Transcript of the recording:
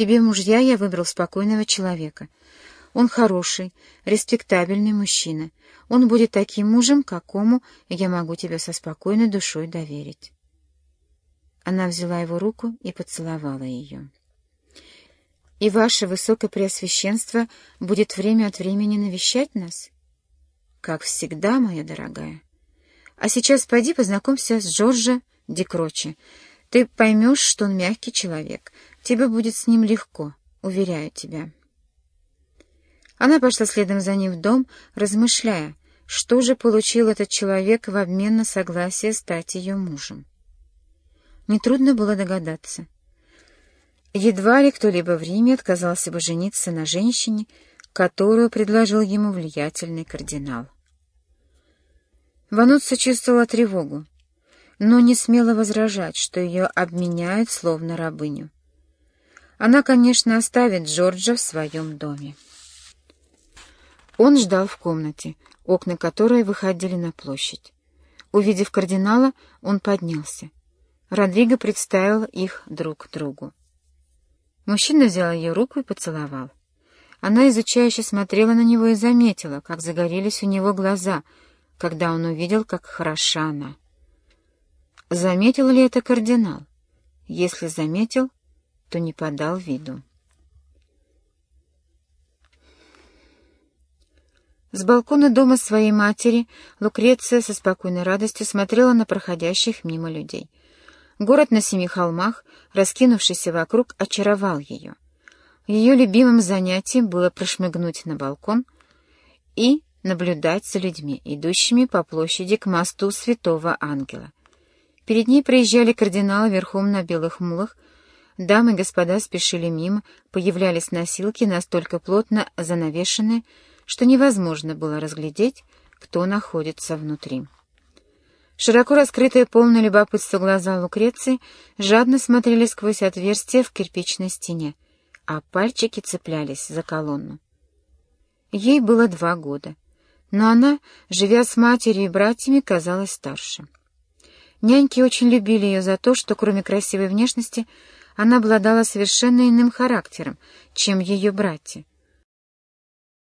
Тебе мужья я выбрал спокойного человека. Он хороший, респектабельный мужчина. Он будет таким мужем, какому я могу тебе со спокойной душой доверить. Она взяла его руку и поцеловала ее. «И ваше высокопреосвященство будет время от времени навещать нас?» «Как всегда, моя дорогая. А сейчас пойди познакомься с Джорджо Декрочи. Ты поймешь, что он мягкий человек. Тебе будет с ним легко, уверяю тебя». Она пошла следом за ним в дом, размышляя, что же получил этот человек в обмен на согласие стать ее мужем. Нетрудно было догадаться. Едва ли кто-либо в Риме отказался бы жениться на женщине, которую предложил ему влиятельный кардинал. Вануцци чувствовала тревогу, но не смела возражать, что ее обменяют словно рабыню. Она, конечно, оставит Джорджа в своем доме. Он ждал в комнате, окна которой выходили на площадь. Увидев кардинала, он поднялся. Родриго представил их друг другу. Мужчина взял ее руку и поцеловал. Она изучающе смотрела на него и заметила, как загорелись у него глаза, когда он увидел, как хороша она. Заметил ли это кардинал? Если заметил, то не подал виду. С балкона дома своей матери Лукреция со спокойной радостью смотрела на проходящих мимо людей — Город на семи холмах, раскинувшийся вокруг, очаровал ее. Ее любимым занятием было прошмыгнуть на балкон и наблюдать за людьми, идущими по площади к мосту Святого Ангела. Перед ней проезжали кардиналы верхом на белых мулах, дамы и господа спешили мимо, появлялись носилки, настолько плотно занавешенные, что невозможно было разглядеть, кто находится внутри. Широко раскрытые, полное любопытство глаза Лукреции жадно смотрели сквозь отверстие в кирпичной стене, а пальчики цеплялись за колонну. Ей было два года, но она, живя с матерью и братьями, казалась старше. Няньки очень любили ее за то, что, кроме красивой внешности, она обладала совершенно иным характером, чем ее братья,